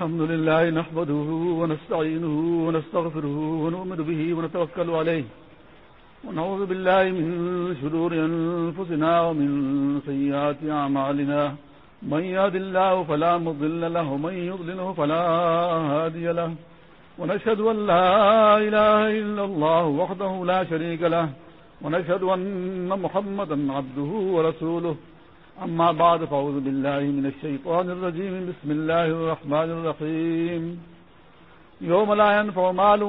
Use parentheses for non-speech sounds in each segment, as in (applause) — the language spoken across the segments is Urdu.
الحمد لله نحمده ونستعينه ونستغفره ونؤمن به ونتوكل عليه ونعوذ بالله من شرور أنفسنا ومن سيئات أعمالنا من يهد الله فلا مضل له ومن يضلله فلا هادي له ونشهد أن لا إله إلا الله وحده لا شريك له ونشهد أن محمدا عبده ورسوله أما بعد، فأعوذ بالله من الشيطان الرجيم. بسم الله الرحمن الرحيم. يوم لا ينفع مال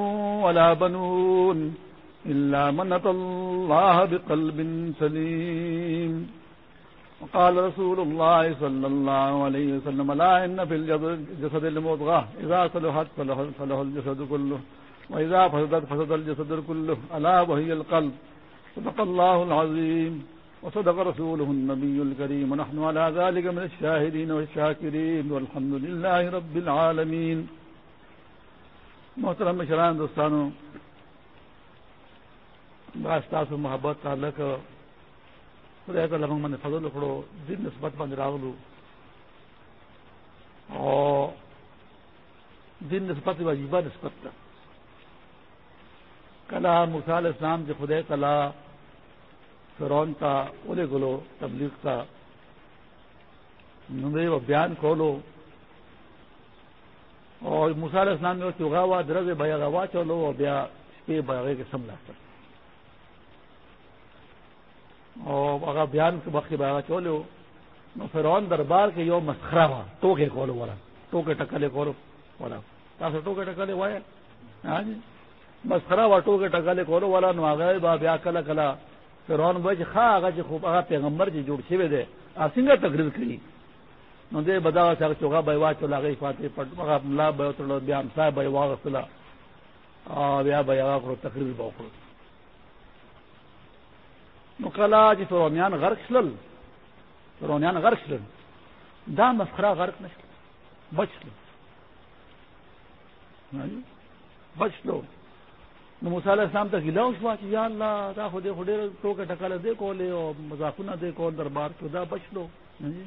ولا بنون إلا من أتى الله بقلب سليم. وقال رسول الله صلى الله عليه وسلم، لا إن في الجسد المضغة. إذا صلحت صلح الجسد كله. وإذا فسدت فسد الجسد كله. ألا وهي القلب. صدق الله العظيم. وصدق رسوله النبي الكريم. ونحن على ذلك من الشاهدين والشاكرين. والحمد لله رب العالمين. محترم شران دوستانو باستاس و محبت تعلق خدای ته لمن من فضل کړو دین نسبت باندې راغلو. او دین نسبت واجبہ نسبت ده. کلا موسی علیہ السلام چې خدای تعالی فرون تا اولے گلو تبلیغ تا نمرے و بیان کھولو اور مثال اسلام میں چوگا ہوا درز بیا گوا چولو اور بیا پہ بیا کے سمجھا کر اور اگر بیان کے وقت بیا چولو، نو فرون دربار کے یو مسخرا ہوا۔ ٹوکے کھولو والا ٹوکے ٹکلے کھولو والا تاسو ٹوکے ٹکلے وایا ہاں جی۔ مسخرا ہوا، ٹوکے ٹکلے کھولو والا نو آگے با بیا کلا کلا فرعون وای چې خا هغه چې خوب هغه پیغمبر چې جوړ شوی دی څنګه تقریر کړي؟ نو دې بدا چې هغه چوغا به واچو لاغې فاتحه پټ، هغه ملا به تر بیا هم صاحب به واغسلا او بیا به هغه کړو تقریر به وکړو. نو کله چې فرعونیان غرق شلل فرعونیان غرق شلل دا مسخره غرق نشل بچل بچلو نو موسی علیہ السلام ته ګیلاو شو چې یا الله، دا خو دې خو ډېر ټوکه ټکاله دې کولې او مذاقونه دې کول، دربار کې دا بچلو. جی؟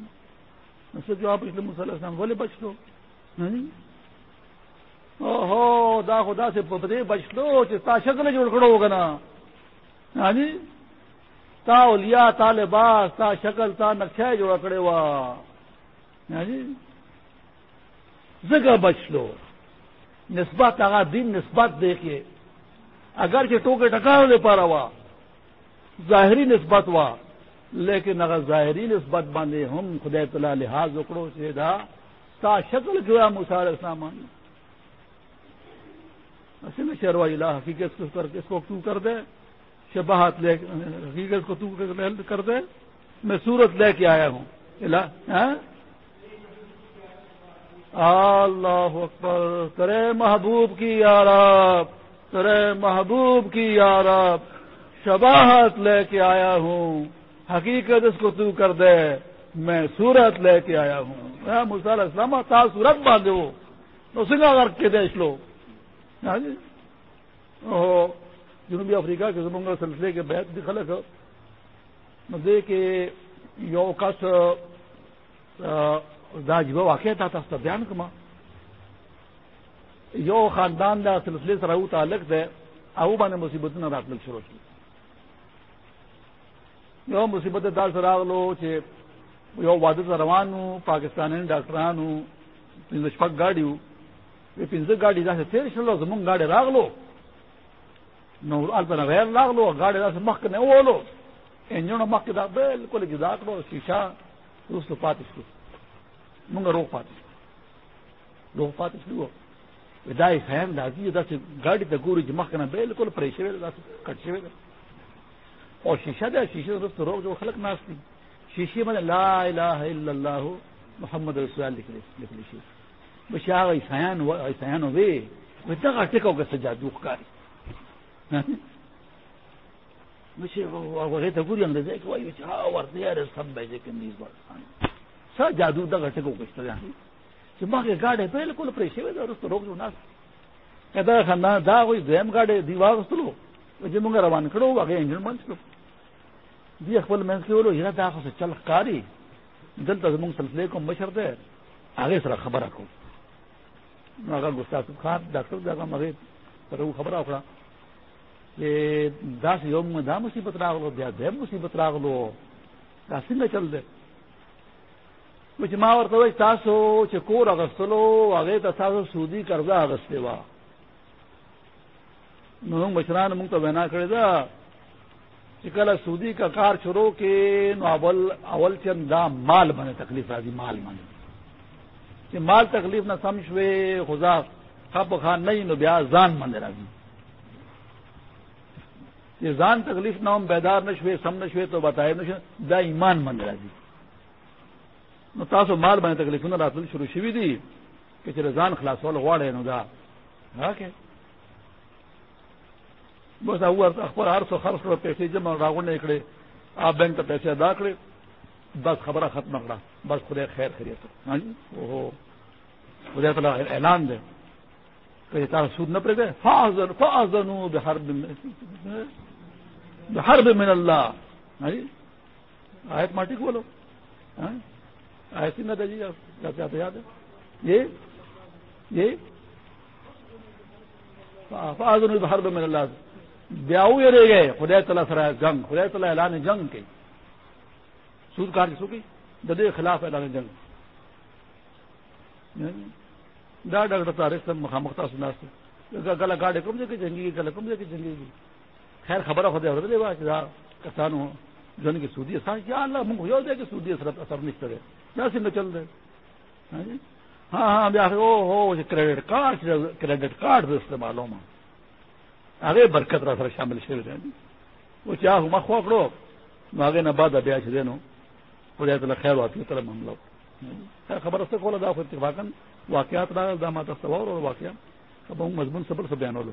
نو څه جواب یې موسی علیہ السلام؟ ولې بچلو؟ جی؟ او هو دا خو دا څه په دې بچلو چې تا شکل جوړ کړو کنه هاني جی؟ تا اولیاء طالبات تا شکل، تا نقشه جوړ کړی و هاني زګه بچلو. نسبت هغه دین، نسبت دیکھیے اگر چې ټوکې ټکاو لپاره وا ظاهري نسبت وا، لیکن اگر ظاهري نسبت باندې هم خدای تعالی لحاظ وکړو چې دا، تا شکل کیا موسی علیہ السلام اصل میں شروا الہ حقیقت کو کر کے اس کو تو کر دے شباہت لے حقیقت کو تو کر دے، میں صورت لے کے آیا ہوں۔ ہاں؟ اللہ اکبر کرے محبوب کی یارب ترے محبوب کی یارب شباہت لے کے آیا ہوں۔ حقیقت اس کو تو کر دے، میں سورت لے کے آیا ہوں۔ مسال اسلام تا سورت باندھے ہو۔ تو سنگا کر کے دیش لو۔ ہاں جی؟ جنوبی افریقہ کے زمنگ سلسلے کے بحث بھی خلق۔ دے کے یو کس داجبہ واقع تھا تھا، بیان کما۔ یو خاندان دا سلسلے سره او تعلق ده او باندې مصیبتونه راتلل شروع شي یو مصیبت دا سره راغلو چې یو واده سره روانو پاکستاني ډاکټرانو پنځه شپږ گاډیو په پنځه گاډي دا تیر شلو زمون گاډي راغلو. نو البته غیر راغلو گاډي دا مخ نه وولو انجن مخ دا بالکل جدا کړو، شیشه اوس پاتې شو موږ روغ پاتې روغ پاتې شو دا خیام لازمي دا چې ګاډي ته ګوري چې مخ نه بالکل پرې شوی دا کټ شوی دا او شیشه دا شیشه رسته روغ جو خلق ناس دي شیشه باندې لا اله الا الله محمد رسول الله لیکل شي بشاغ عیسایان و عیسایان وی و دغه ټکو کې سجادو ښکاری مشه هغه ته ګوري انګريزي کې وایي چې ها ورته یې سب به دې کې نیز ور سجادو دغه ټکو کې ستړي چې ماګه گاډه بالکل پرې شوی دا رسته روغ جو ناس دا خندان دا وي دیم گاډه دی واغستلو چې موږ روان کړو هغه انجن بند کړو دی خپل منځ کې ورو یره دا خو چل ښکاری دلته زموږ سلسله کوم مشر ده هغه سره خبره کو گستاخ خان ڈاکٹر جگہ مغے پر وہ خبر اکڑا کہ دس یوم میں دا مصیبت راغ لو دیا دیم مصیبت راغ لو داسی میں چل دے کچھ ماں اور تو تاسو چکور اگستلو آگے تاسو سودی قرضہ اگستے وا نو مشران منگ تو بنا کرے دا چکل سودی کا کار چھوڑو کہ نو اول اول چند دا مال بنے تکلیف راضی مال بنے کہ مال تکلیف نہ سمجھوے خدا خب خان نہیں نو بیا زان مندر راضی یہ زان تکلیف نہ ہم بیدار نشوے سم نشوے تو بتائے نشوے دا ایمان مندر راضی نو تاسو مال بنے تکلیف نہ راتل شروع شوی دی کہ چلے زان خلاص والا نو دا راکے بس اخبار ہر سو خرچ کرو پیسے جمع راگو نے اکڑے آپ بینک کا پیسے ادا کرے بس خبر ختم کرا بس خدا خیر خریت ہاں جی؟ وہ خدا تعالیٰ اعلان دے کہ تارا سود نہ پڑے گئے فاضن فاضن بہر بہر من اللہ ہاں جی؟ آیت ماٹی کو بولو ہاں؟ آیت نہ دے جی کیا چاہتے یاد ہے یہ یہ۔ فاضن بہر من اللہ۔ بیاو یہ رہ گئے۔ خدا تعالیٰ سرائے جنگ خدا تعالیٰ اعلان جنگ کے۔ سود کار سو کی ددے خلاف اعلان جنگ۔ دا ڈاکٹر تاریخ مخامختا سنا گلا گاڑے کم جگہ جنگی، گلا کم جگہ جنگی۔ خیر خبر خدا ہو رہے کسان ہو جن کی سودی اثر کیا اللہ منگ ہو دے کہ سودی اثر اثر نہیں کرے۔ یا سن چل رہے ہاں ہاں بیا او ہو کریڈٹ کارڈ کریڈٹ کارڈ سے استعمال ہو آگے برکت رہا سر شامل شیر دیں جی وہ چاہ ہوں خواہ کرو۔ آگے نہ بعد ابیا چھ دینو خدا تعالیٰ خیر آتی ہے طرح معاملہ خبر اس سے کھولا دا پھر اتفاقن واقعات رہا دا ماتا سوار اور واقعہ۔ اب ہوں مضمون صبر سے بیان ہو لو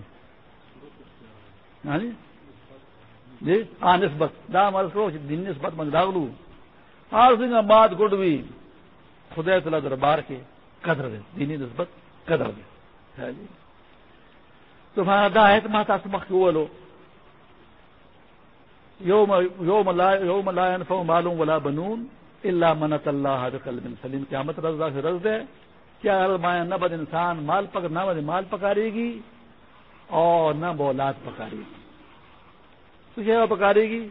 ہاں جی؟ جی ہاں نسبت دا ہمارے کو دن نسبت من ڈاگ لوں آج دن بعد گڈ بھی خدا تعالیٰ دربار کے قدر دے، دینی نسبت قدر دے. یعنی. جی تمہارا دا ہے ماتا سمخ کے وہ لو یوم لا ينفع معلوم ولا بنون اللہ منت اللہ بقلب سلیم. قیامت رضا سے رز دے، کیا مایا نہ بد انسان مال پک نہ بد مال پکارے گی اور نہ بولاد پکارے گی تو کیا پکارے گی؟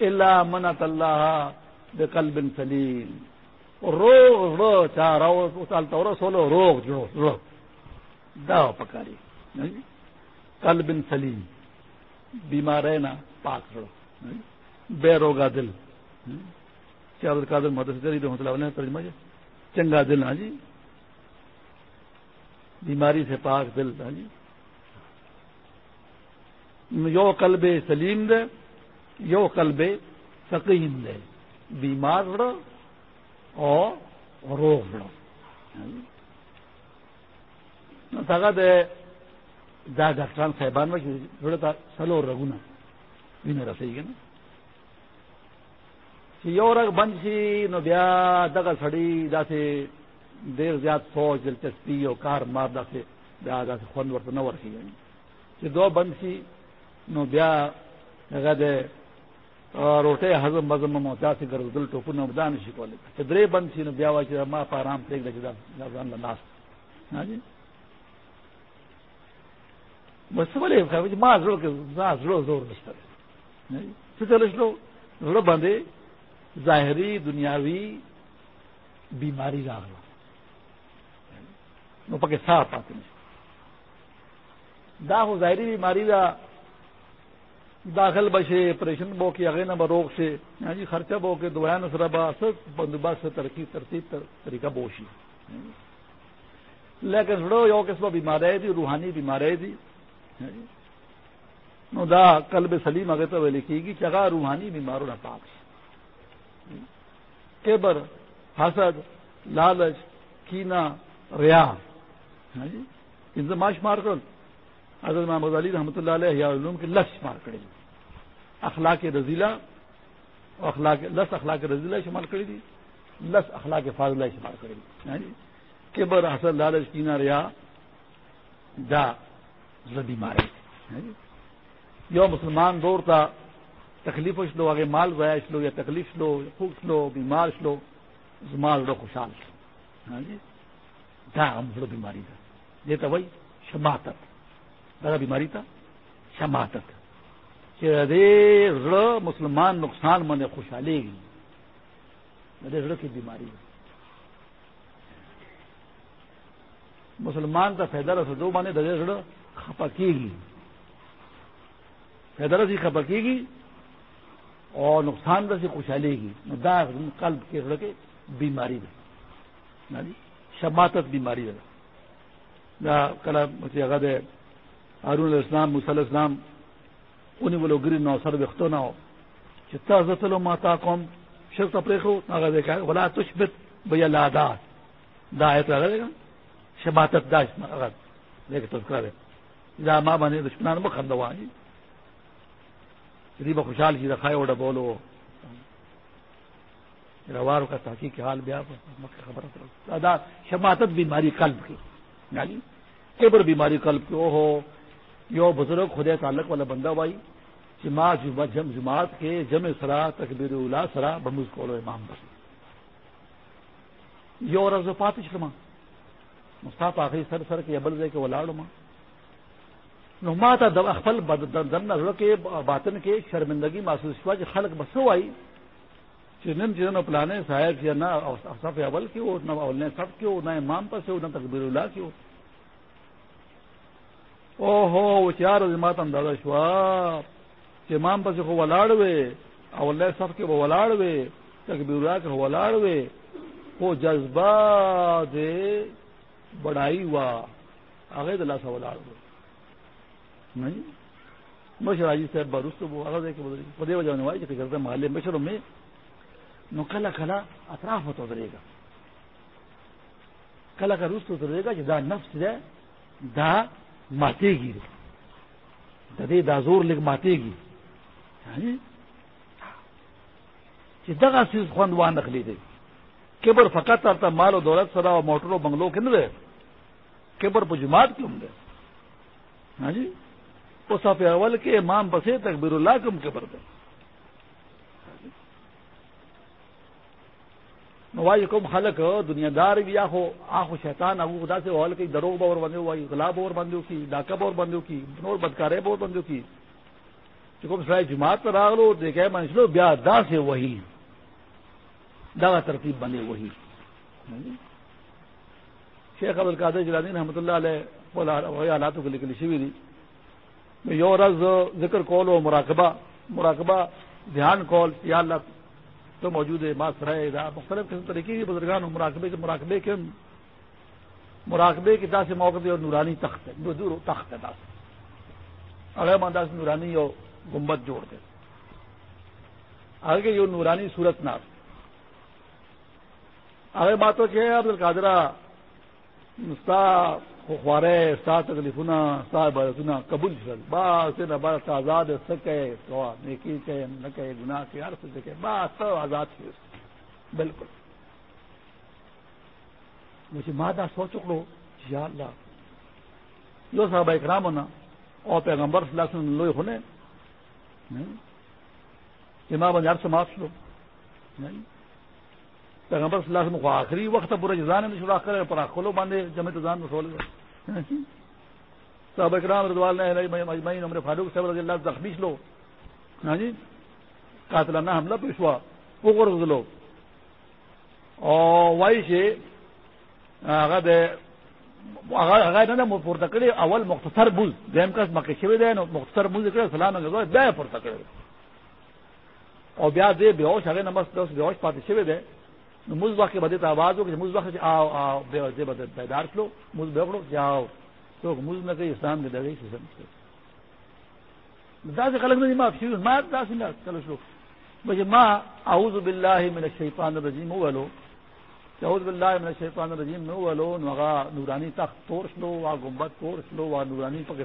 اللہ منت اللہ بقلب سلیم رو رو چاہ رو چالتا رو سولو روک جو رو دا پکاری کل بن سلیم۔ بیمار ہے نا، پاک رو ہاں جی؟ بے روگا دل۔ ہاں جی؟ کیا قادر مدد رحمۃ اللہ علیہ ترجمہ جی چنگا دل ہاں جی؟ بیماری سے پاک دل ہاں جی؟ یو قلب سلیم دے، یو قلب سکیم دے۔ بیمار رڑو اور روگ رڑو ہاں جی؟ دے، دا ڈاکٹران صاحبان میں جڑے تھا سلو رگونا۔ میرا صحیح ہے نا۔ یو رگ بند سی نو بیا دگا سڑی، دا سے دیر زیاد سوچ دلچسپی اور کار مار دا سے بیا دا سے خون ورت نہ ورکی گئی دو بند سی نو بیا دگا دے روٹے ہزم بزم مو دا سے گرد دل ٹوپو نو دا نشی کولے کہ درے بند سی نو بیا وا چھ ما پا آرام تے دا دا زان ناس ہاں جی؟ بس بولے ما زړه کې زړه زور نشته جی؟ څه چلش لو زړه باندې ظاہری دنیاوی بیماری راغ نو پکے صاف آتے ہیں دا ہو ظاہری بیماری دا داخل بشے، پریشن بو کی اگے نہ روگ سے۔ ہاں جی خرچہ بو کے دویا نسر با سب بندوبست سے ترقی، ترتیب طریقہ بوشی۔ ہاں جی۔ لیکن سڑو یو قسم بیماری جی، تھی روحانی بیماری جی۔ تھی ہاں نو دا قلب سلیم اگے تو لکھی گی چگا روحانی بیماروں نہ پاک کیبر ہاں حسد، لالچ کینا ریا۔ ہاں جی۔ انضماش مار کر۔ حضرت محمد علی رحمۃ اللہ علیہ علوم کے لش مار کرے گی اخلاق رضیلا اخلاق لس اخلاق رضیلا شمار کرے گی لس اخلاق فاضلہ شمار کرے گی ہاں جی یعنی کیبر حسد لالچ کینا ریا، دا زبی مارے۔ یعنی یو مسلمان دور تھا تکلیف لو آگے مال ضائع لو یا تکلیف لو یا خوش لو بیمار لو مال لو خوشحال ہاں جی ہم بیماری تھا یہ تو وہی شماعتت دادا بیماری تھا شماعتت کہ مسلمان نقصان من خوشحالی گی میرے رڑ کی بیماری مسلمان کا فائدہ رس دو مانے درے رڑ کھپا گی فائدہ رسی کھپا کی گی اور نقصان رسی خوشحالی گی دا قلب کے رڑ کے بیماری یعنی ہے شماتت بیماری ہے کلا مجھے اگر ہارون علیہ السلام مصع السلام انہیں بولو گری نو، سر وختو نہ ہو چتا زتلو ماتا قوم شرط پریخو اگر دیکھا بلا تشبت بھیا لا دا دا ہے تو اگر گا شماتت دا اگر دیکھ تو کرے جا ماں بنے دشمنان میں خندہ ہوا جی جی خوشحال کی رکھائے اوڈا بولو. روار کا تحقیق حال بیا خبر دادا شماتت بیماری قلب کی. یعنی کیبر بیماری قلب کی او ہو یو بزرگ خدا تعلق والا بندہ بھائی جمع جماعت کے جمع سرا، تکبیر الا سرا، بموز کو امام بس۔ یو رض پات شما مستاف آخری سر سر کے ابل دے کے وہ لاڑ ماں نما تا اخفل دن کے، باطن کے شرمندگی محسوس ہوا جو خلق بسو آئی چنن چنن جی پلانے سہایک یا نہ صف اول کی ہو نہ اولنے سب کی ہو نہ امام پر سے ہو نہ تکبیر اللہ کی ہو او هو و چار مات اندازه شو چې امام پس خو ولاړ وې، او الله صف کې ولاړ وې، تکبیر الله کې ولاړ وې. خو جذبه دې بڑائی وا هغه د الله سره ولاړ وې نه؟ مشر حاجی صاحب برستو بو هغه دې کې بدري په دې وجه نه وایي چې ګرځه محله مشرو می نو کله کله اطراف ته درېګا کله کله رستو درېګا چې دا نفس ده دا ماتے گی ددی دازور لکھ ماتے گی یعنی، دگا سیز خوند وان رکھ لی دے کیبر فقط آتا مال و دولت سرا اور موٹروں بنگلو کن دے کیبر پجمات جماعت کیوں دے ہاں جی وہ سف یعنی، اول کے امام بسے تک بیر اللہ کم کے دے نواز کم خلق دنیا دار بھی آخو آخو شیطان ابو خدا سے ہال کی دروغ بور بندے ہوا گلاب اور بندوں کی ڈاکہ بور بندوں کی نور بدکارے بور بندوں کی کم سرائے جماعت پر آ لو دیکھے من چلو بیا دا سے وہی دا ترتیب بنے وہی شیخ ابو القادر جلانی رحمۃ اللہ علیہ حالاتوں کو لکھ لی شوی دی یو رز ذکر کول و مراقبہ مراقبہ، دھیان کال یا اللہ تو موجود ہے ماں سرائے مختلف قسم طریقے کی بزرگان مراقبے کے مراقبے کے مراقبے کی داس موقع اور نورانی تخت ہے۔ دور تخت ہے داس۔ اگر مانداس نورانی اور گمبت جوڑ دے آگے یہ نورانی صورت ناس آگے بات تو کیا ہے عبد القادرہ خوارے سا تکلیفنا سا برسنا قبول شل با نہ بس آزاد سکے، تو نیکی کے نہ کہ گناہ کے ہر سے دیکھے بس تو آزاد تھی بالکل۔ مجھے مادہ سو چکلو یا اللہ۔ لو صاحب اکرام ہونا، اور پیغمبر صلی اللہ علیہ وسلم لوئی ہونے۔ امام ہر سے معاف لو پیغمبر صلی اللہ علیہ وسلم کو آخری وقت پورے جزان نے شروع کرے، پر کھولو، باندھے، جمع جزان میں کھول گئے۔ صاحب اکرام رضوال نے عمر فاروق صاحب رضی اللہ زخمی لو ہاں جی؟ قاتلانہ حملہ پیش ہوا، وہ لو۔ اور وائی سے پورته کړی اول مختصر بوز۔ دیم کس مکه شوی دی نو مختصر بوز کړی سلام نه غوښته بیا پورته کړی او بیا دې به اوس هغه نمبر 10 به اوس پاتې شوی دی مزبا کے بدے تو آواز ہو کہ مزبا سے آؤ آؤ، بے بدے پیدار لو مجھ بکڑو کہ آؤ۔ تو مجھ نہ کہیں اسلام کے دگئی سے سمجھے داس غلط نہیں ماں فیوز ماں داس نہ چلو شروع۔ مجھے ماں، اعوذ باللہ من الشیطان الرجیم ہو لو اعوذ باللہ من الشیطان الرجیم نو لو نوغا نورانی تخت توڑ لو وا گنبد توڑ لو وا نورانی پکڑ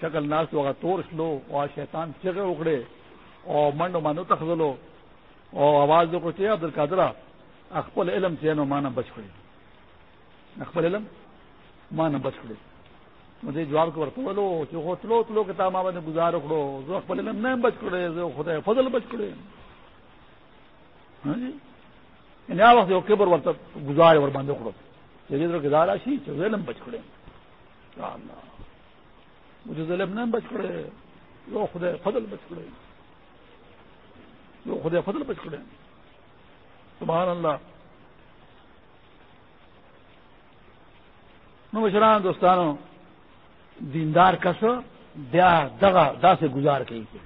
شکل ناس، وغا تورش لو وا شیطان چگے اکڑے۔ اور منڈو مانو تخ لو اور آواز دو کو چاہیے عبد القادرہ خپل علم چې نو معنا بچ کړی. خپل علم معنا بچ کړی. مجھے جواب کو ورته ولو چې تلو تلو کتاب ما باندې گزار وکړو. زه خپل علم نه بچ کړی، زه خدای فضل بچ کړی ها جی؟ یعنی هغه وخت یو کبر ورته گزار ور باندې کړو چې دې درو گزار شي چې علم بچ کړی مجھے ظلم نہ بچ پڑے وہ خدا فضل بچ پڑے وہ خدا فضل بچ پڑے سبحان اللہ۔ مشران دوستانوں دیندار کس دیا دگا دا سے گزار کہیں پہ۔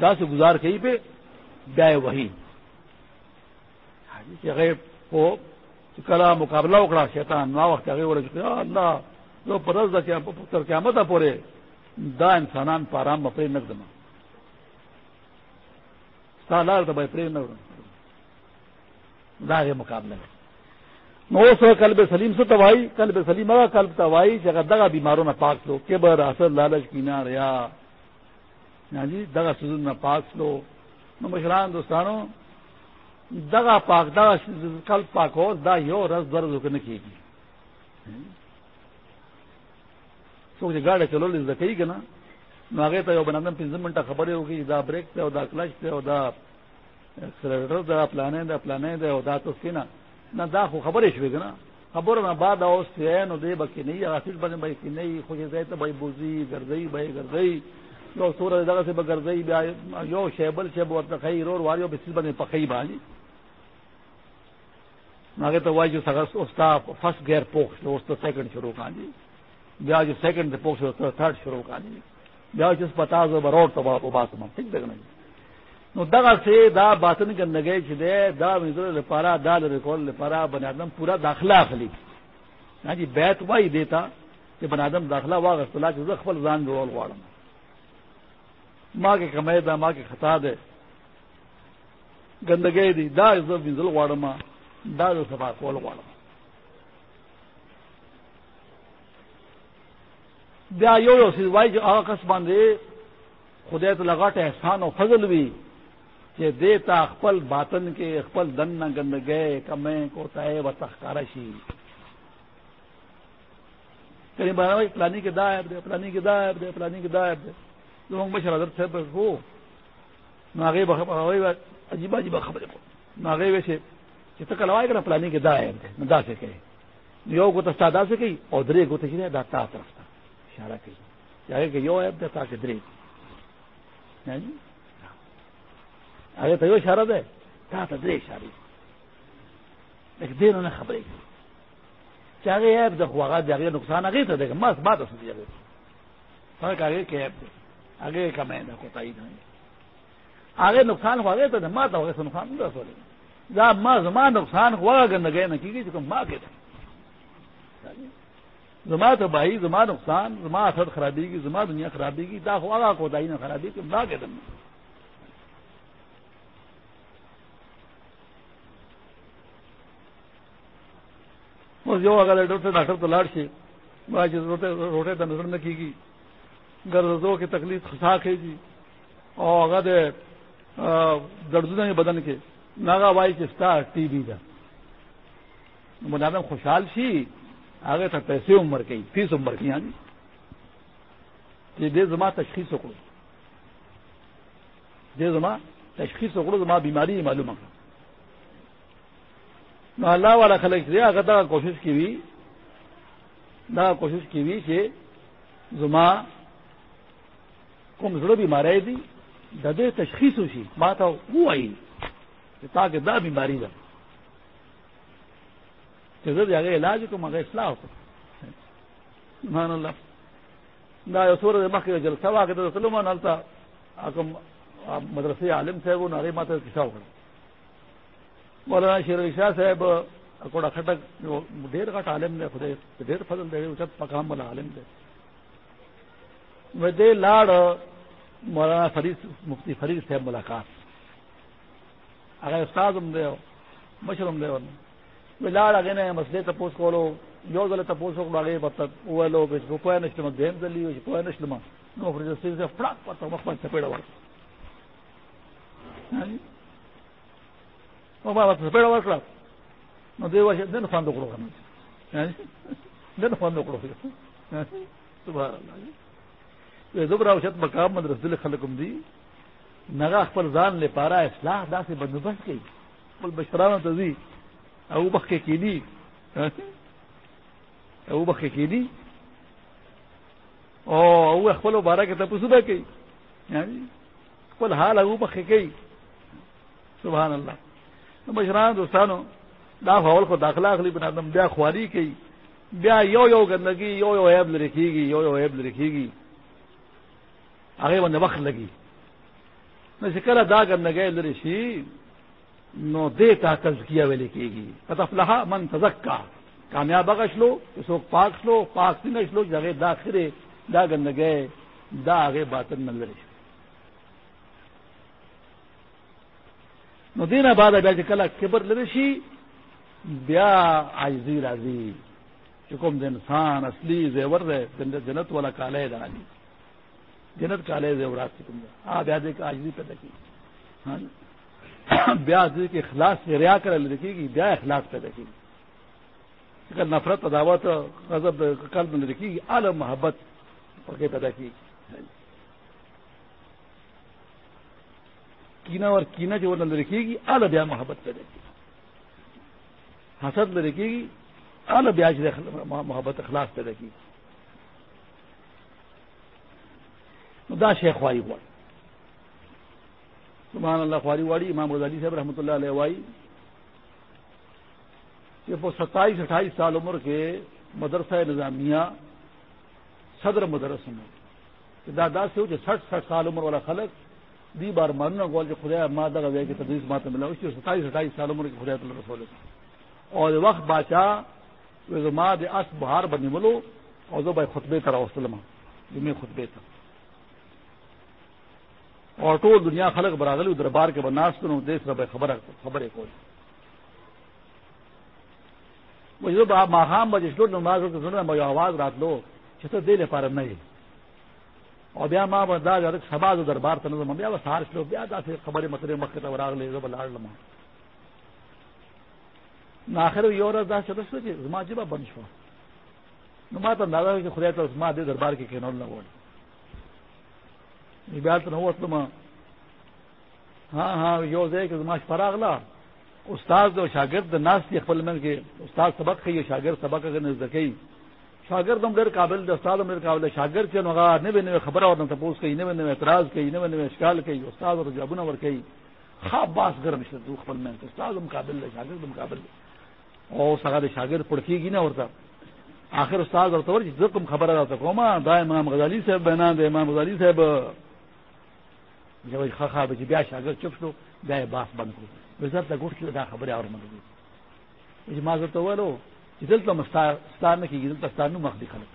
دا سے گزار کہیں پہ بیا وہی وہ کلا مقابلہ اکڑا، شیطان نا وقت آگے اللہ جو پرز دا کیا پتر قیامت پورے، دا انسانان پارام اپنے نقد سالار دبائی پریم نقد دا مقابلہ میں۔ نو سو کلب سلیم سے توائی کلب سلیم اگا کلب توائی جگہ دگا بیماروں نہ پاک لو کیبر اثر لالچ کینا ریا ہاں جی دگا سزن نہ پاک لو۔ نو مشران دوستانوں دگا پاک، دگا کلب پاک ہو دا یو رس درد ہو کے نکے گی سو جی گاڑی چلو لز کہی گا نا۔ نو آگے تو بنادم پنجم منٹا خبر ہوگی دا بریک پہ دا کلچ پہ دا ایکسلیٹر دا پلانے دا پلانے دا دا تو اس کی نا نہ دا خو خبرې شوې که نه. خبره نه بعد اوس چې نو دی به کې نه غافل باندې به کې نه خوشې ځای ته به بوزي ګرځي به ګرځي یو سوره دغه څه به ګرځي بیا یو شیبل شیب ورته خی رور واریو به سیس باندې پخې باندې. هغه ته وایي چې څنګه اوستا فرست ګیر پوښ نو اوس ته سیکنډ شروع کاندي. بیا چې سیکنډ ته پوښ ته تھرد شروع کاندي. چې پتاز به روډ ته په باسم ٹھیک ده نه نو دغه سے دا باطن گندگی چې ده دا منظر لپاره دا لرکول لپاره بن آدم پورا داخله اخلي ہاں یعنی جی بیت وای دیتا چې بن آدم داخله واغ اصطلاح چې خپل ځان جوړول غواړم ما کې کمای دا، ما کې خطا ده گندگی دی، دا عزت منزل غواړم دا د صفا کول غواړم بیا یو یو سیز وای چې هغه کس باندې خدای ته لغاټه احسان او فضل وی کہ دیتا خپل باطن کے خپل دن نہ گند گئے کمیں کو تائے و تخکارشی۔ کہیں بارہ بھائی پلانی کے دائب دے پلانی کے دائب دے پلانی کے دائب دے لوگ بشر حضرت صاحب ہو ناگے عجیب عجیب خبر کو ناگے ویسے کہ تک لوائے گا پلانی کے دائب دے نہ دا سے کہے۔ یو کو تستا دا سے کہی اور درے کو تجھے دا تا طرف۔ تھا اشارہ کہی چاہے کہ یو ایب دے تاکہ درے۔ یعنی هغه ته یو اشاره ده تا ته درې اشاره لیکن دین نه خبرې چې هغه یې د خواغه د هغه نقصان هغه ته ده ما ما ته څه دی فرق هغه کې هغه کمه ده کوتای نه هغه نقصان هغه ته ده ما ته هغه نقصان نه رسول دا ما زما نقصان هوا ګندګې نه کیږي چې کوم ما کې ده زما ته بھائی زما نقصان، زما اثر خرابی کی زما دنیا خرابی کی دا هغه کوتای نه خرابی کی ما کې ده اوس یو هغه ډاکټر ډاکټر ته لاړ شي. ما چې روټه روټه ته نظر نه کیږي ګرځو کې تکلیف خسا کېږي. او هغه د دردونه بدن کې. ناغه وای چې ستا ټي بي ده. خوشحال شي. هغه ته پیسې عمر کوي فیس عمر کوي یعنی۔ چې دې زما تشخیص وکړو دې زما تشخیص وکړو زما بیماری معلومه کړه نو اللہ والا خلق سے اگر دا کوشش کی ہوئی دا کوشش کی ہوئی کہ زما کم زڑو بیماری دی ددے تشخیص ہوشی بات وہ آئی۔ تاکہ دا بیماری دا۔ جزد آگے علاج کو مگر اصلاح ہو مان اللہ۔ دا یو سورہ مخ جلسہ واقع دا سلمان علتا مدرسے عالم سے وہ نارے ماتا کسا ہو مولانا شیر علی شاہ صاحب اکوڑا خٹک ڈیر کا عالم دے، خدے ڈیر فضل دے اچت پکام والا عالم دے۔ وہ دے لاڑ مولانا فرید، مفتی فرید صاحب ملاقات۔ اگر استاد ہم دے مشرم دے وہ لاڑ اگے نے مسئلے تپوس کو لو یو دل تپوس کو آگے مطلب وہ لو کوئی نشلم دیم دلی کوئی نشلم نو فرید سے فڑاک پتہ مخمن چپیڑا ورک۔ پیڑ ورکړه نو دی واشه دنه فاند وکړو کنه دنه فاند وکړو سبحان الله زبر او شت مقام مدرسه خلقم دی۔ نغا خپل ځان لپاره اصلاح داسې بندوبست کوي خپل بشرانو ته ځي او بخ کې کینی او بخې کېدی او او خپل مبارک ته پوسو به کوي یعنی خپل حال او بخې کوي سبحان الله نو مشران دوستانو دا حول کو داخله اخلي بنا دم بیا خواري کوي بیا یو یو ګندګي یو یو عیب لري کیږي یو یو عیب لري کیږي هغه باندې وخت لګي نو چې کله دا ګندګي لري شي نو دے دې تا تزکیه ویل کیږي فتفلح من تزکا۔ کامیاب غشلو څوک پاک شلو، پاک نه شلو دغه داخله دا ګندګي دا هغه باطن نه نو دینه بعد بیا جی چې کله کبر لري شي بیا عاجزی راځي چې کوم د انسان اصلي زیور دی جنت والا کاله ده جنت کاله زیورات کوم ده ا بیا دې عاجزی پیدا کی۔ ہاں جی۔ (coughs) بیا دې کې اخلاص ریا کړل لکېږي بیا اخلاص پیدا کیږي اگر نفرت عداوت غضب قلب میں لکھی اعلی محبت پکے پیدا کی کینا اور کینا جو وہ لکھے گی اعلی بیا محبت پیدا کی حسد میں لکھے گی اعلی بیاج محبت اخلاق پیدا کی دا شیخ وائی ہوا سبحان اللہ، خواری واڑی، امام غزالی صاحب رحمۃ اللہ علیہ وائی۔ کہ وہ ستائیس، اٹھائیس سال عمر کے مدرسہ نظامیہ، صدر مدرس میں۔ دادا سے ہو جو سٹھ سٹھ سال عمر والا خلق، دی بار ماننا گول جو خدا مادہ کا کی تدریس ماتا ملا۔ اس کی ستائیس، اٹھائیس سال عمر کے خدا رسول اور وقت بادشاہ ماد اس بہار بنی ملو، اور جو بھائی خطبے کرا وسلم جمع خطبے تھا۔ اور ٹول دنیا خلق برادری دربار کے بناس کروں دیش رب خبر خبر ہے کوئی ماہام بجے نماز سننا آواز رات لو چھتر دے لے پار نہیں اور بیا ماں بدا سبا دربار تنظم بیا سار شلو، بیا دا سے خبر مترے مکہ تا وراغ لے زب لاڑ لما۔ ناخر یو ورځ دا چته شو چې جی، زما جبا بند شو نو ما ته اندازه چې خدای ته زما دې دربار کې کینول نه وړ بیا ته نو وته ما ها ها یو ځای کې زما فراغ استاد او شاګرد ناس دی خپل من کې استاد سبق کوي شاګرد سبق اگر نزدکی شاګرد هم ډېر قابل دی استاد هم ډېر قابل شاګرد چې نوغه نه به نه خبره ورته تاسو کوي نه به اعتراض کوي نه به اشکال کوي استاد ورته جوابونه ور کوي خاص باس ګرم شته دوه خپل من استاد هم قابل دی شاګرد هم قابل دی او څنګه د شاګرد پړکیږي نه ورته آخر استاد ورته ورته ځکه خبره راته کومه دا امام غزالی صاحب بیان دی امام غزالی صاحب یو ښه خا به بیا شاګرد چوپ شو، بیا باس بند کړو. وزارت ته ګوټ دا خبره اور مګي چې یعنی ما زه ته ولو چې دلته مستان نه کېږي دلته ستانو مخ دي خلک.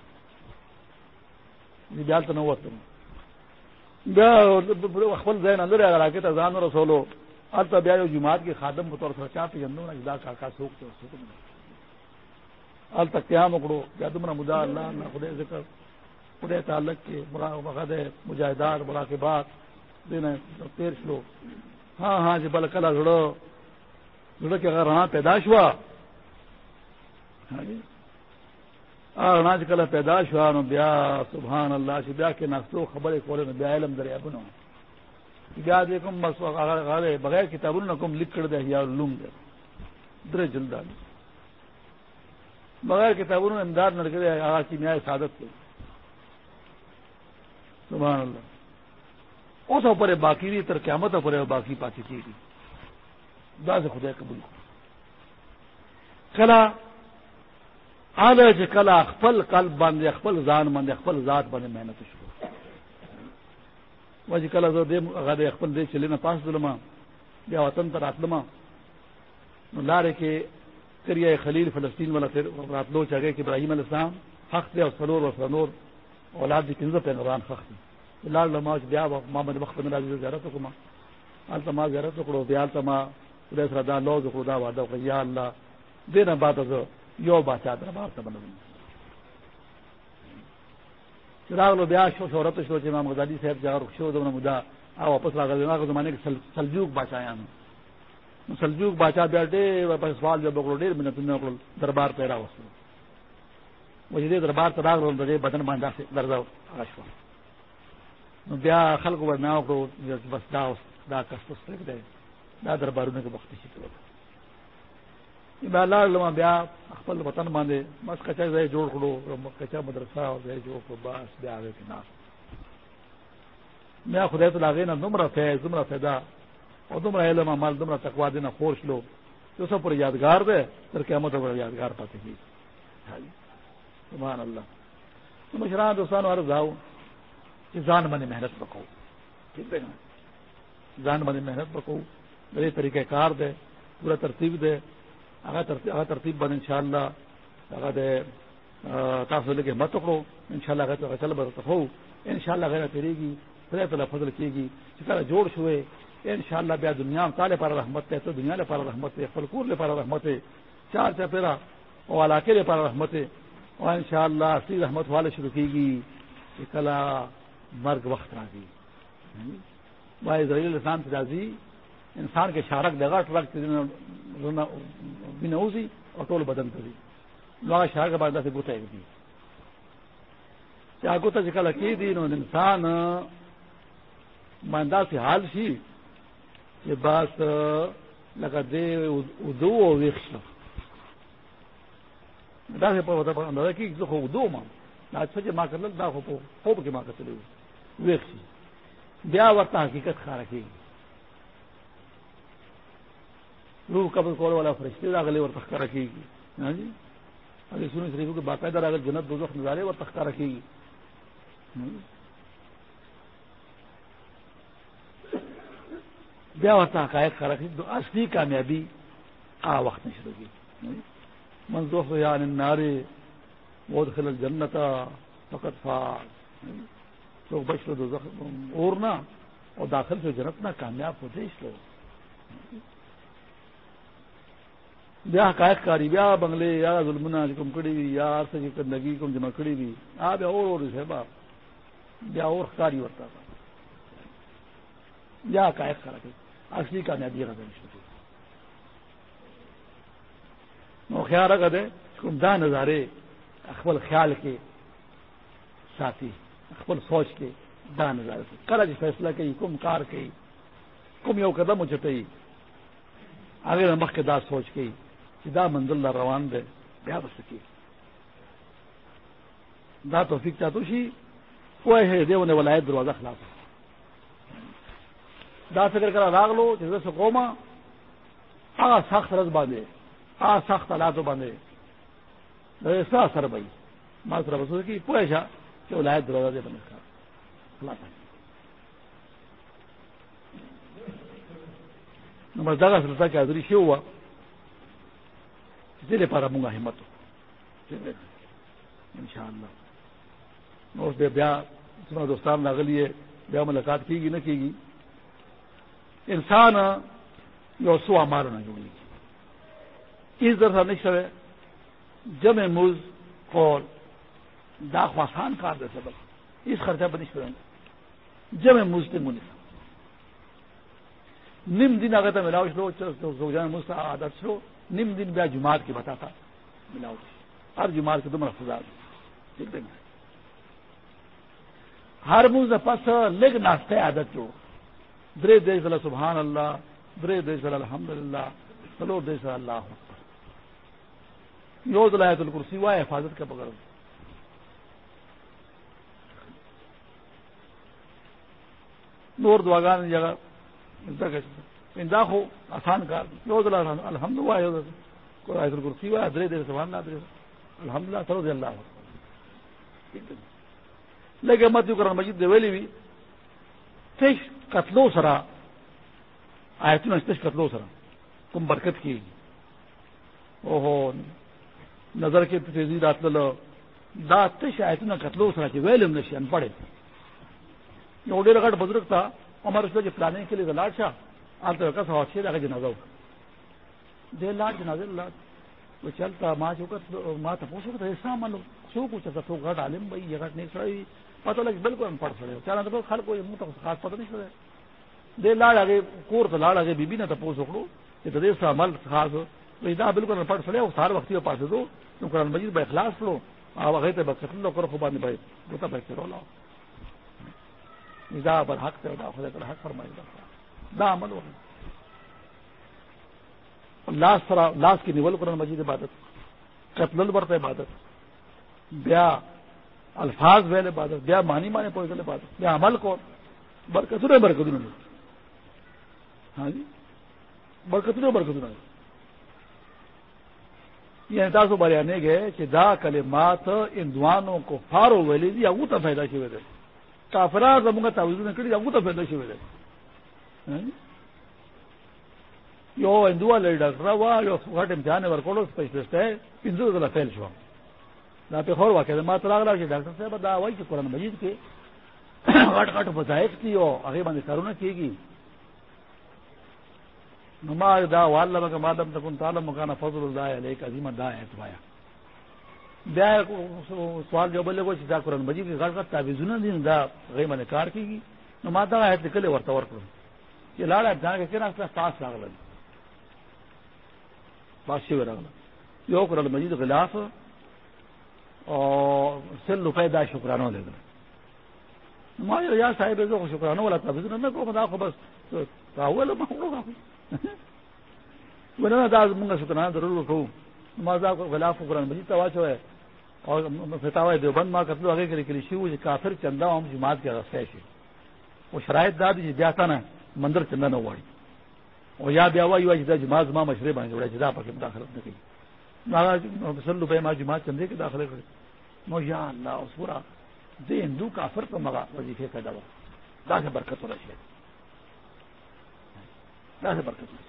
یعنی بیا ته نو وته بیا خپل ځای نه لري هغه راکې ته ځان رسولو البته بیا یو جماعت کې خادم په تور سره چا پیژندو نه دا کاکا څوک ته څوک نه. البته قیام وکړو. بیا دومره مدا الله نه خدای ذکر. خدای تعلق کې مراقبه مجاهدات مراقبات دینه تیر شلو۔ ہاں ہاں جی بل کلا زڑو۔ زڑو کہ اگر ہاں پیداش ہوا ہاں جی۔ ناج جی کلا پیداش ہوا نو بیا سبحان اللہ سے بیا کے نقصو خبر کولے، نو بیا علم دریا بنو۔ بیا دے کم بس بغیر کتابوں نہ کم لکھ کر دے، یا لوم دے۔ در جلدا بغیر کتابوں امداد نہ کرے آغا کی نیائے سعادت کو سبحان اللہ۔ اس اوپر باقی دی تر قیامت اوپر باقی پاتی کی دی دا سے خدا قبول کو کلا آدھا چ کلا اخپل قلب باندې اخپل ځان باندې اخپل ذات باندې محنت شروع۔ شو وجه کلا زه دې هغه خپل دې چلې نه پاس دلما بیا وطن ته راتلما نو لارې کې کریه خلیل فلسطین ولا تر راتلو چاګه کې ابراهيم عليه السلام حق دې او سرور او سرور اولاد دې کنځه پیغمبران حق دي لال نماز بیا ما باندې وخت نه راځي زیارت کوم البته ما زیارت کړو بیا البته ما خدای سره دا لوز کړو دا وعده کړی یا الله. دینه بعد زه یو بادشاہ دربار ته بنوم. چراغ لو بیا شو شهرت شو، چې امام غزالی صاحب ځای شو دونه مودا او واپس راغلی هغه زمانه کې سلجوق بادشاہانو نو سلجوق بادشاہ بیا ډېر واپس سوال جواب وکړو، ډېر منتونه وکړل، دربار ته راوستل وجدي دربار ته راغلو د بدن باندې درځاو هغه شو نو بیا خلکو ورنا وکړو بس دا دا کس پستک دی دا دربارونه کې وخت شي کړو بیا لاړ لما بیا خپل وطن باندې بس کچا ځای جوړ کړو کچا مدرسه او ځای جوړ کړو، بس بیا هغه کې ناس بیا خدای ته لاغې نه دومره فیض، دومره فایده او دومره علم عمل دومره تقوا دینه خور شلو. جو سب پر یادگار دے تر قیامت پر یادگار پاتے کی سبحان اللہ مشران دوستان اور جاؤ کہ جان بنے محنت بکو ٹھیک ہے نا جان بنے محنت بکو میرے طریقہ کار دے، پورا ترتیب دے۔ اگر ترتیب بن ان شاء اللہ اگر دے تاثر لے کے مت پکڑو ان شاء اللہ اگر چل بر ہو۔ ان شاء اللہ اگر تیرے گی پھر اللہ فضل کی گی۔ چکا جوڑ چھوئے ان شاء اللہ بیا دنیا تالے پارا رحمت ہے تو دنیا لے پارا رحمت ہے فلکور لے پارا رحمت ہے چار چار پیرا اور علاقے لے پارا رحمت ہے اور ان شاء اللہ اصلی رحمت والے شروع کی گی۔ کلا مرگ وقت آ گئی بھائی ذریعہ انسان تجازی انسان کے شارک دگا ٹرک بنوزی اور ٹول بدن کری لوگ شہر کے بعد سے گوتا ایک دی۔ کیا گوتا چکل کی دی، نو انسان ماندہ سے حال سی یہ بات لگا دے ادو و ویخ دا سے پتا پر اندازہ کی خو ادو ما۔ نا اچھا سچے ما کر دا خو خوب کے ما کر چلے ویخ سی بیا ورتا حقیقت خا رکھے گی روح قبل کول والا فرشتے دا گلے ور تخکا رکھے گی ہاں جی؟ اگر سنی شریفوں کے باقاعدہ اگر جنت دوزخ نظارے ور تخکا رکھے گی ہاں جی؟ بیا ورته حقایق خرق اصلی کامیابی آ وقت نہیں ہاں شروع کی جی؟ منظوف یان النار مدخل الجنت فقط فاز۔ ہاں جی؟ لوگ بچ لو دو اور اور داخل سے جنت نہ، کامیاب ہو دیش لو بیا حقائق کاری بیا بنگلے، یا ظلمنا کم کڑی بھی، یا عرصے کی کندگی کم جمع کڑی بھی، آ بیا اور اور ہے با بیا اور کاری ورتا تھا۔ یا حقائق کرا کے۔ اصلی کامیابی رکھا نو خیال رکھا دے کم دا نظارے اخبل خیال کے ساتھی۔ اخبل سوچ کے دا نظارے سے کرا جی فیصلہ کی کم کار کی کم یو قدم اچھتے آگے مخ کے دا سوچ کی کہ دا منزل دا روان دے بیا بس کی دا توفیق چاہتو شی کوئی ہے دیو نے ولایت دروازہ خلاف دا فکر کرا راغلو چې زه قومه هغه سخت رز باندې، هغه سخت حالاتو باندې. دا احساس سره وي ما سره وسو کی پوهه شه چې ولایت دروازه دې باندې خلاص نو مزه دغه سره چې حاضر شي و دې لپاره موږ ان شاء الله نو بیا څنګه دوستان راغلي بیا ملاقات کیږي نه کیږي انسان یو سو امار نہ جڑی اس درس نہیں سر جب مز اور داخ آسان کار دے سبق. اس خرچہ پر نہیں کریں جب مز تے منی نم دن اگر تو ملاؤ لو جان مجھ سے لو نم دن بیا جماعت کی بتاتا ملاؤ ہر جماعت کے تم رفظ ہر مز پس لگ ناشتے عادت جو درے دے صلی سبحان اللہ درے دے صلی الحمد للہ سلو دے اللہ یوز لایت الکرسی وا حفاظت کا بغیر نور دعاگان جگہ اندا ہو آسان کار یوز الحمد للہ آیت الکرسی وا درے دے سبحان اللہ درے الحمد للہ سلو دے اللہ لیکن مت قرآن مجید دے ویلی بھی تش قتلو سرا آیت آیتونه تش قتلو سرا۔ کوم برکت کی۔ او اوهو نظر کې تیزی راتللو دا تش آیتونه قتلو سره چې ویلم نشي ان پړې یو ډېر غټ بزرګ تا عمر رسول چې پلانې کې لږ لاړ شه البته کا څه واچې دغه جنازه دې لاړ جنازه لاړ و چلتا ما چې وکړ ما ته پوښتنه کوي سامانو څوک چې تاسو غټ عالم وي یو غټ نه سړی پتہ لگ بالکل ان پڑھ سڑے۔ چاہنا تو خل کو منہ تک خاص پتہ نہیں سڑے۔ دے لاڑ آگے، کور تو لاڑ آگے بی بی نہ تپو سکڑو کہ تو دیس عمل خاص۔ ہو دا بالکل ان پڑھ سڑے، وہ سارے وقتی پاس دو۔ تم قرآن مجید بھائی اخلاص پڑھو۔ آپ آگے تو قتل لو کرو خوبان بھائی بتا بھائی سے رولا۔ دا پر حق تے خدا کر حق فرمائی دا دا عمل ہو۔ لاس سرا لاس کی نیول قرآن مجید عبادت۔ قتل البرت عبادت۔ بیا الفاظ ویل عبادت۔ بیا مانی مانے پوزل عبادت۔ بیا عمل کو برکت برکت ہاں جی؟ برکت برکت یہ تاسو بیانے گئے کہ دا کلمات اندوانوں کو فارو ویلی دی اگو تا فائدہ شوئے دے کافرار زمونگا تاویزو نے کری اگو تا فائدہ شوئے دے ہاں جی؟ یو ہندو والے ڈاکٹر وا یو غټ امتحان ورکولو سپیشلیسټ ہے پنځه ځله فیل شو دا په خور واقع ما تر هغه چې ډاکټر صاحب دا وایي چې قرآن مجید کې (coughs) غټ غټ وظایف کی او هغه باندې کارونه کیږي. نو ما دا والله بک ما دم تكون تعالی مکان فضل الله علیک، عظیم دا اتوایا بیا سوال جواب له چې دا قرآن مجید کې غټ غټ تعویذونه دي دا هغه باندې کار کیږي. نو ما دا آیت کله ورته ورکړم. چې لاړه ځان کې نه تاسو راغلل. بادشاہ رغلا یو قرآن مجید غلاف اور سل روپئے دا شکرانہ لے گا ما یا صاحب جو شکرانہ والا تھا میں کو بتا بس راول ورنہ (laughs) دا منگا شکرانہ ضرور رکھوں مازا کو غلاف قرآن مجید توا چو ہے۔ اور فتاوا دیوبند ما کتلو آگے کے لیے شیو کافر چندہ ہم جماعت کے رستے سے وہ شرائط داد جی بیاتا نا، مندر چندہ نہ واڑی او یا بیا وایي چې دا جماعت ما مشرې باندې جوړه چې دا پکې مداخلت نه کوي هغه سل روپے ما جماعت چندې کې داخله کړې نو یا الله اوس پورا دې هندو کافر ته مغا وظیفه پیدا و دا څه برکت ورشي دا څه برکت ورشي اسی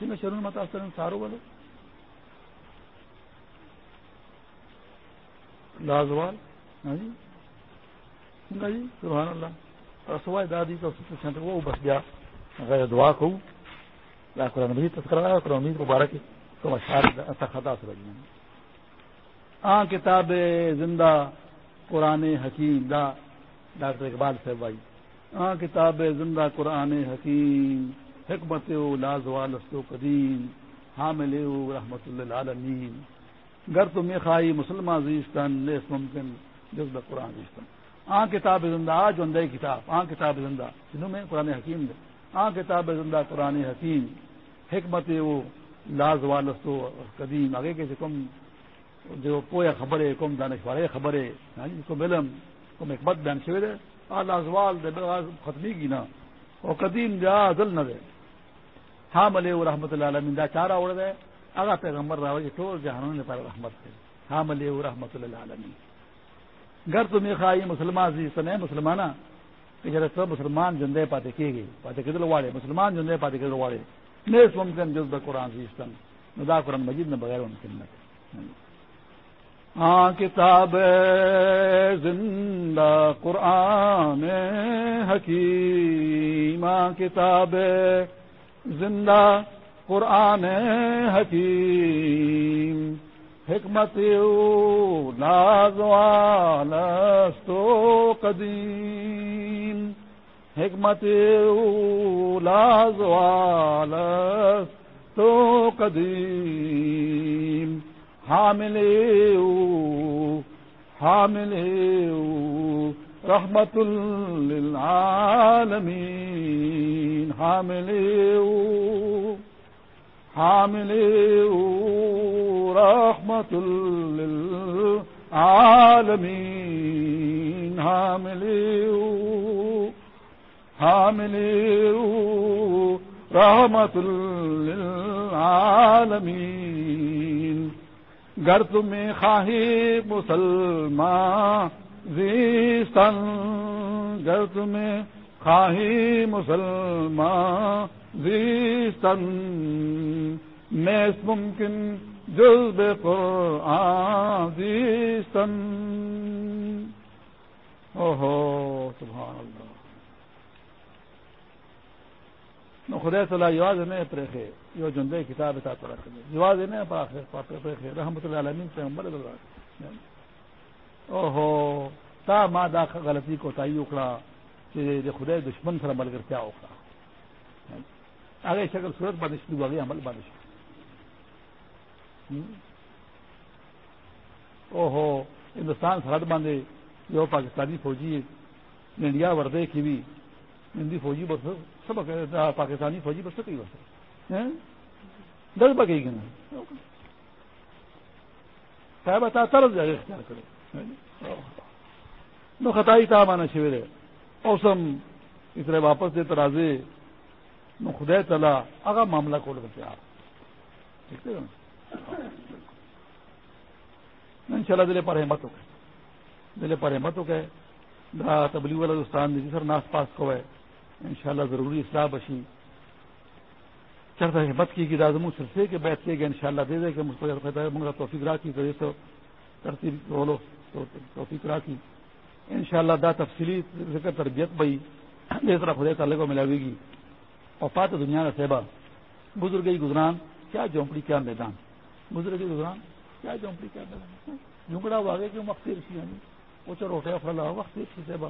میں شرون متاثر سارو والے لازوال ہاں جی۔ جی۔ سبحان اللہ۔ سوائے دادی تو وہ بس گیا۔ غیر دعا کو۔ قرآن مجید تذکرہ قرآن مجید مبارک۔ تو خطا سے بجنا آ، کتاب زندہ قرآن حکیم۔ دا ڈاکٹر اقبال صاحب بھائی۔ آ، کتاب زندہ قرآن حکیم۔ حکمت و لازوال و قدیم، حامل رحمت اللہ عالمین گر تم خائی مسلمان زیستان نیس ممکن جذب قرآن زیستان آ کتاب زندہ، آج وندے کتاب۔ آ کتاب زندہ، جنہوں میں قرآن حکیم دے۔ آ کتاب زندہ، قرآن حکیم۔ حکمت وہ لاز والستو قدیم۔ آگے کے کم جو پویا خبر ہے کم دانش خبر ہے یعنی کم علم، کم حکمت بیان شویر ہے آ لازوال دے ختمی کی نا۔ اور قدیم جا دل نہ دے۔ ہاں ملے وہ رحمت اللہ عالمین دا چارہ اڑ دے آگا پیغمبر راوی ٹول جہانوں نے پر رحمت ہے ہاں ملے وہ رحمت اللہ عالمین گر تمہیں خائی مسلمان سی سنے مسلمانہ، کہ جب سب مسلمان جندے پاتے کی گئی، پاتے کدل واڑے، مسلمان جندے پاتے کدل واڑے۔ نیس ممکن جز قرآن سی استن ندا قرآن مجید نے بغیر ممکن نہ ہاں کتاب زندہ قرآن حکیم ہاں کتاب زندہ قرآن حکیم حکمت لازوالستو قدیم۔ حکمت لازوالستو قدیم۔ حامل حامل رحمت للعالمین حامل حامل رحمت للعالمین حامل حامل رحمت للعالمین۔ گر تمہیں خواہی مسلمان زیستن گر تمہیں خواہی مسلمان زیستن میں اس ممکن جلد قرآن زیستن اوہو، سبحان اللہ۔ نو خدای تعالی یواز نه پرخه یو جنده کتاب تا پر کړی یواز نه پرخه پرخه رحمت الله عالمین پیغمبر الله اوهو تا ما دا غلطی کو تایو کړه چې د خدای دشمن سره ملګرتیا وکړه. هغه شکل صورت باندې شنو هغه عمل باندې شو او هو ہندوستان سرحد باندې یو پاکستانی فوجي انډیا ورده کی وی ہندی فوجی بس سبق پاکستانی فوجی بس سکی بس دس بگے گی نا صاحب اتا طرز جائے اختیار کرے نو خطائی تا مانا شویرے اوسم اس طرح واپس دے ترازے نو خدای تلا اگا معاملہ کو لگتے آپ ٹھیک ہے ان شاء اللہ دلے پر ہمت ہو گئے دلے پر ہمت ہو گئے دا تبلیغ والا دوستان دی سر ناس پاس کو ہے ان شاء اللہ ضروری اصلاح بشی چرتا ہمت کی گی دازموں سلسلے کے بیٹھ کے گئے ان شاء اللہ دے دے کہ مجھ کو توفیق را کی کرے تو ترتیب بولو توفیق را کی ان شاء اللہ دا تفصیلی ذکر تربیت بھائی اس طرح خدے تعلق کو ملاوے گی۔ اور پات دنیا کا سیبا بزرگ گزران، کیا جھونپڑی، کیا میدان۔ بزرگ گزران، کیا جھونپڑی، کیا میدان۔ جھونکڑا ہوا گیا کہ وقت رسی وہ چور چلو روٹے افرلا وقت رسی سیبا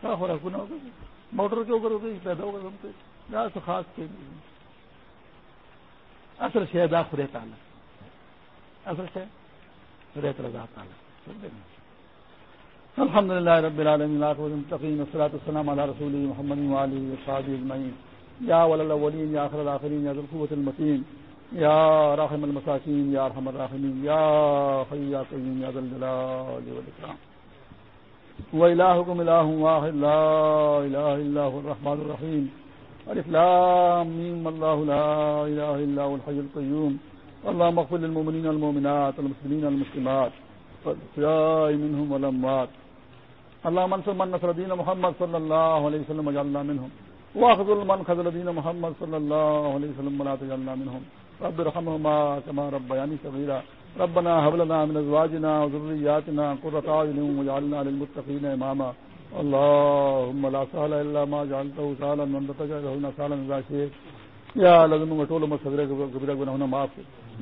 کیا ہو رہا ہوگا موٹر کے اوپر پیدا ہوگا ہم سے یا تو خاص کے اصل شہد خدے تعالیٰ۔ اصل شہد خدے تعالیٰ تعالیٰ۔ الحمد لله رب العالمين المتقين والصلاة والسلام على رسول محمد وعلى وصحبه أجمعين يا ولى الأولين يا آخر الآخرين يا ذو القوة المتين يا راحم المساكين يا أرحم الراحمين يا حي يا قيوم يا ذا الجلال والإكرام وإلهكم إله واحد، لا إله إلا هو الرحمن الرحيم ألف لام ميم الله لا إله إلا هو الحي القيوم اللهم اغفر للمؤمنين والمؤمنات والمسلمين والمسلمات. والأحياء منهم والأموات اللہ منصر من نصر دین محمد صلی اللہ علیہ وسلم اجعلنا منهم واخذ من خذل دین محمد صلی اللہ علیہ وسلم ولا تجعلنا منهم رب رحمهما كما ربياني صغيرا ربنا هب لنا من ازواجنا وذرياتنا قرة اعين واجعلنا للمتقين اماما. اللهم لا سهل الا ما جعلته سهلا وانت تجعله لنا سهلا اذا شئت یا لازم ٹول مت صدرے کبیرہ گناہوں معاف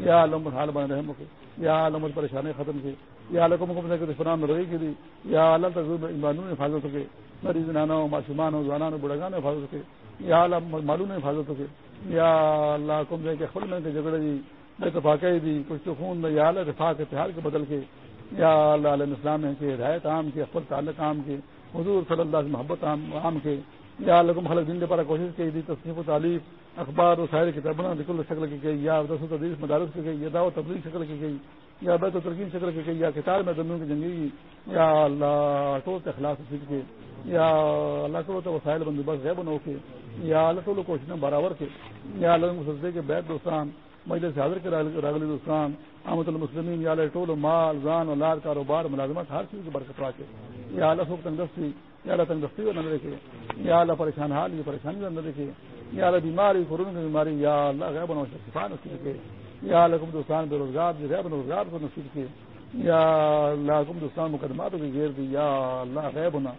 یا لم حال بن رحم یا لم پریشانی ختم کی، یا اللہ کو مکمل کے فنان میں رہی کی دی یا اللہ تک نے حفاظت ہو کے، مریض نانا ہو معصومان ہو زوانان ہو بڑگان نے حفاظت ہو کے، یا اللہ معلوم نے حفاظت ہو کے، یا اللہ کم دے کے خل میں کے جھگڑے دی بے اتفاقی دی کچھ تو خون میں، یا اللہ رفاق اتحاد کے بدل کے، یا اللہ علیہ السلام کے ہدایت عام کے اخبر تعلق عام کے، حضور صلی اللہ علیہ محبت عام کے یا لکم خلق دین دے پارا کوشش کی دی، تصنیف و تعلیف، اخبار و سائر کتابوں نکل شکل کی گئی، یا رس و تدریس مدارس کی گئی، یا دعوت تبلیغ شکل کی گئی، یا بیت و ترکین شکل کی گئی، یا کتاب میں دنوں کی جنگی یا اللہ ٹول کے خلاف سیکھ کے، یا اللہ کو تو وسائل بندوبست غیب نو کے، یا اللہ ٹول کوششیں برابر کے، یا اللہ سجدے کے بیت دوستان مجلس سے حاضر کے راغلی دوستان احمد المسلمین یا ٹول مال زان اولاد کاروبار ملازمت ہر چیز کی برکت را کے یا اللہ سوکھ تندرستی یا اللہ تندرستی کو نہ دیکھے یا اللہ پریشان حال یہ پریشانی کو نہ دیکھے یا اللہ بیماری قرون کی بیماری یا اللہ غیب نو شفا نصیب کے یا اللہ کم دوستان بے روزگار دی غیب روزگار کو نصیب کی یا اللہ کم دوستان مقدمات کی گیر دی یا اللہ غیب ہونا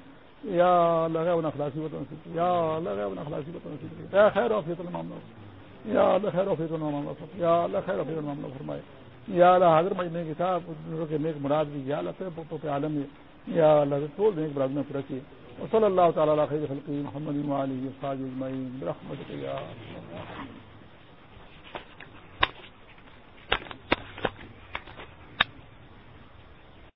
یا اللہ غیب ہونا خلاصی بتا نصیب یا اللہ غیب ہونا خلاصی بتا نصیب کی خیر و فیت المعاملہ یا اللہ خیر وفیق فیت یا اللہ خیر وفیق فیت فرمائے یا اللہ حاضر مجمع صاحب کے نیک مراد بھی۔ یا اللہ پہ پہ عالم یا اللہ ٹول نیک مراد میں پورا کی وصلی اللہ تعالیٰ خیر خلقی محمد علیہ وصحبہ اجمعین یا اللہ